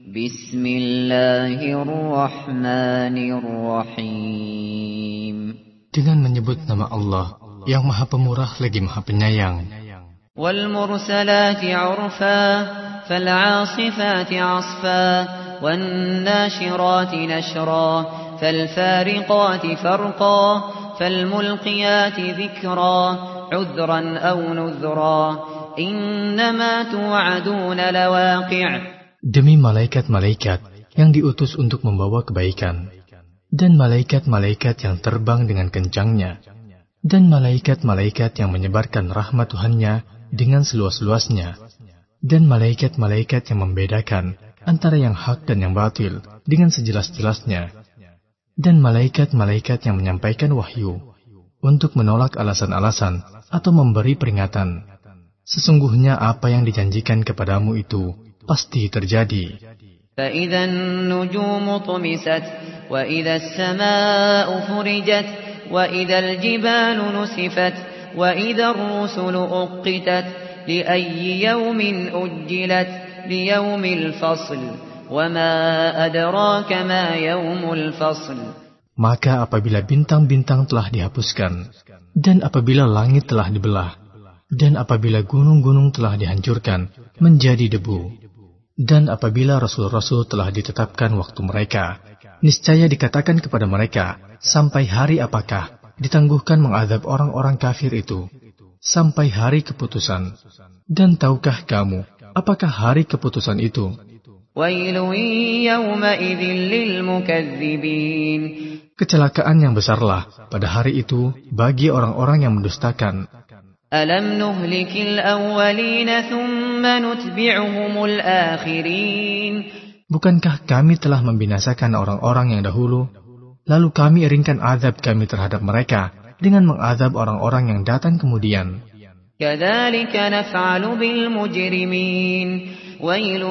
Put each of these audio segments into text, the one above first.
بسم الله الرحمن الرحيم. Dengan menyebut nama Allah yang Maha Pemurah lagi Maha Penyayang. والمرسلات عرفا فالعاصفات عصفا والناشرات نشرا فالفارقات فرقا فالملقيات ذكرا عذرا أو نذرا إنما توعدون لواقع Demi malaikat-malaikat yang diutus untuk membawa kebaikan, dan malaikat-malaikat yang terbang dengan kencangnya, dan malaikat-malaikat yang menyebarkan rahmat Tuhannya dengan seluas-luasnya, dan malaikat-malaikat yang membedakan antara yang hak dan yang batil dengan sejelas-jelasnya, dan malaikat-malaikat yang menyampaikan wahyu untuk menolak alasan-alasan atau memberi peringatan. Sesungguhnya apa yang dijanjikan kepadamu itu pasti terjadi. فإذا النجوم طمست وإذا السماء فرجت وإذا الجبال نسفت وإذا الرسل أقتت لأي يوم أجلت ليوم الفصل وما أدراك ما يوم الفصل Maka apabila bintang-bintang telah dihapuskan, dan apabila langit telah dibelah, dan apabila gunung-gunung telah dihancurkan menjadi debu, dan apabila rasul-rasul telah ditetapkan waktu mereka, niscaya dikatakan kepada mereka, sampai hari apakah ditangguhkan mengadab orang-orang kafir itu, sampai hari keputusan. Dan tahukah kamu, apakah hari keputusan itu? Kecelakaan yang besarlah pada hari itu bagi orang-orang yang mendustakan. ألم نهلك الأولين ثم نتبعهم الآخرين Bukankah kami telah membinasakan orang-orang yang dahulu, lalu kami iringkan azab kami terhadap mereka dengan mengadab orang-orang yang datang kemudian. كذلك نفعل بالمجرمين ويل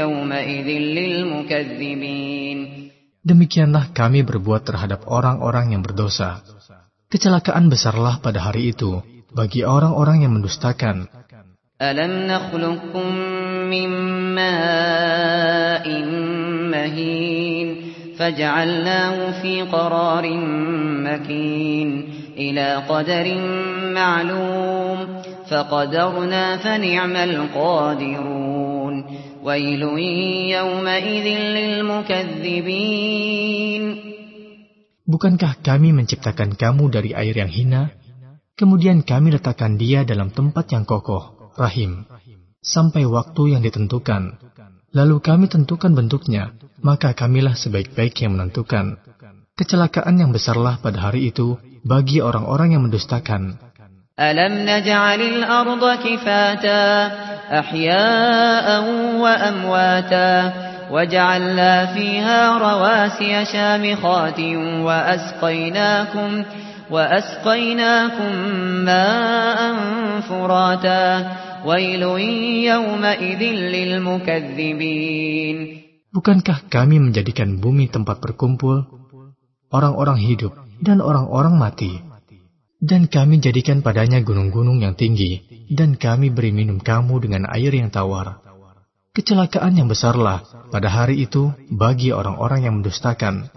يومئذ للمكذبين Demikianlah kami berbuat terhadap orang-orang yang berdosa. Kecelakaan besarlah pada hari itu bagi orang-orang yang mendustakan. ألم نخلقكم من ماء مهين فجعلناه في قرار مكين إلى قدر معلوم فقدرنا فنعم القادرون ويل يومئذ للمكذبين Bukankah kami menciptakan kamu dari air yang hina, Kemudian kami letakkan dia dalam tempat yang kokoh, rahim, sampai waktu yang ditentukan. Lalu kami tentukan bentuknya, maka kamilah sebaik-baik yang menentukan. Kecelakaan yang besarlah pada hari itu bagi orang-orang yang mendustakan. Alam naj'alil arda kifata, ahya'an wa amwata, waj'alna fiha rawasiya wa asqainakum وأسقيناكم ماء فراتا ويل يومئذ للمكذبين Bukankah kami menjadikan bumi tempat berkumpul, orang-orang hidup dan orang-orang mati, dan kami jadikan padanya gunung-gunung yang tinggi, dan kami beri minum kamu dengan air yang tawar. Kecelakaan yang besarlah pada hari itu bagi orang-orang yang mendustakan.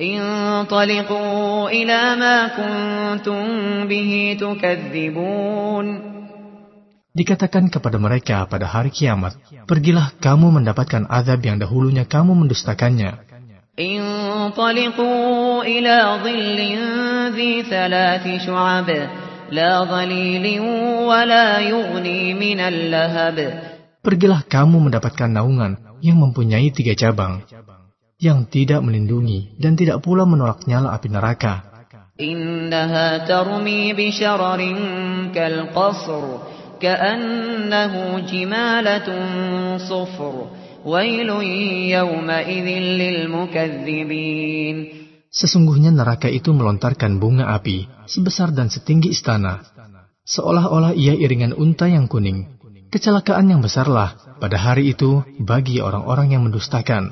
انطلقوا إلى ما كنتم به تكذبون Dikatakan kepada mereka pada hari kiamat, pergilah kamu mendapatkan azab yang dahulunya kamu mendustakannya. انطلقوا إلى ظل ذي ثلاث شعب لا ظليل ولا يغني من اللهب Pergilah kamu mendapatkan naungan yang mempunyai tiga cabang, yang tidak melindungi dan tidak pula menolak nyala api neraka. Sesungguhnya neraka itu melontarkan bunga api sebesar dan setinggi istana. Seolah-olah ia iringan unta yang kuning kecelakaan yang besarlah pada hari itu bagi orang-orang yang mendustakan.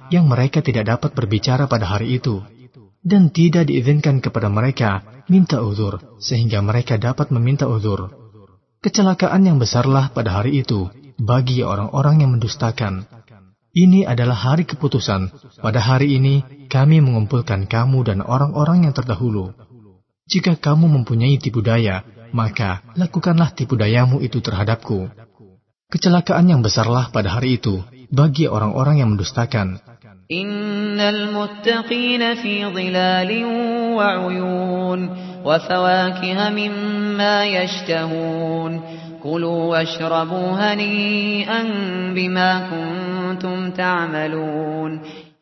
yang mereka tidak dapat berbicara pada hari itu dan tidak diizinkan kepada mereka minta uzur, sehingga mereka dapat meminta uzur. Kecelakaan yang besarlah pada hari itu bagi orang-orang yang mendustakan. Ini adalah hari keputusan. Pada hari ini, kami mengumpulkan kamu dan orang-orang yang terdahulu. Jika kamu mempunyai tipu daya, maka lakukanlah tipu dayamu itu terhadapku. Kecelakaan yang besarlah pada hari itu bagi orang-orang yang mendustakan. إن المتقين في ظلال وعيون وفواكه مما يشتهون كلوا واشربوا هنيئا بما كنتم تعملون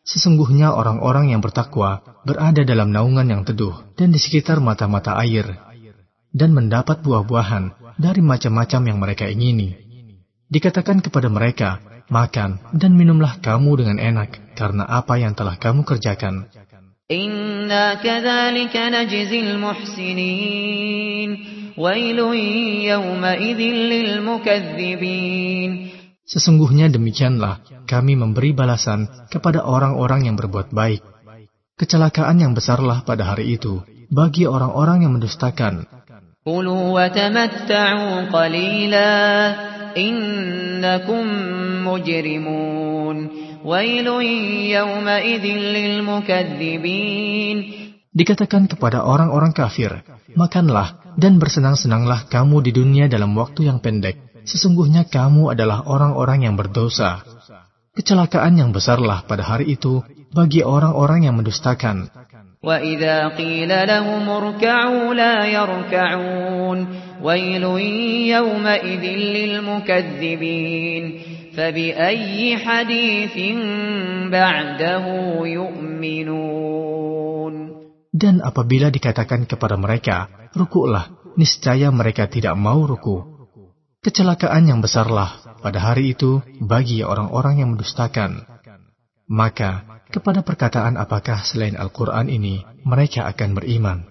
Sesungguhnya orang-orang yang bertakwa berada dalam naungan yang teduh dan di sekitar mata-mata air dan mendapat buah-buahan dari macam-macam yang mereka ingini. Dikatakan kepada mereka, makan dan minumlah kamu dengan enak karena apa yang telah kamu kerjakan. Inna kadzalika najzil muhsinin. Sesungguhnya demikianlah kami memberi balasan kepada orang-orang yang berbuat baik. Kecelakaan yang besarlah pada hari itu bagi orang-orang yang mendustakan. innakum mujrimun. ويل يومئذ للمكذبين Dikatakan kepada orang-orang kafir, makanlah dan bersenang-senanglah kamu di dunia dalam waktu yang pendek. Sesungguhnya kamu adalah orang-orang yang berdosa. Kecelakaan yang besarlah pada hari itu bagi orang-orang yang mendustakan. وَإِذَا قِيلَ لَهُمُ ارْكَعُوا لَا يَرْكَعُونَ وَيْلٌ يَوْمَئِذٍ لِلْمُكَذِّبِينَ فبأي حديث بعده يؤمنون Dan apabila dikatakan kepada mereka, rukuklah, niscaya mereka tidak mau ruku. Kecelakaan yang besarlah pada hari itu bagi orang-orang yang mendustakan. Maka, kepada perkataan apakah selain Al-Quran ini mereka akan beriman?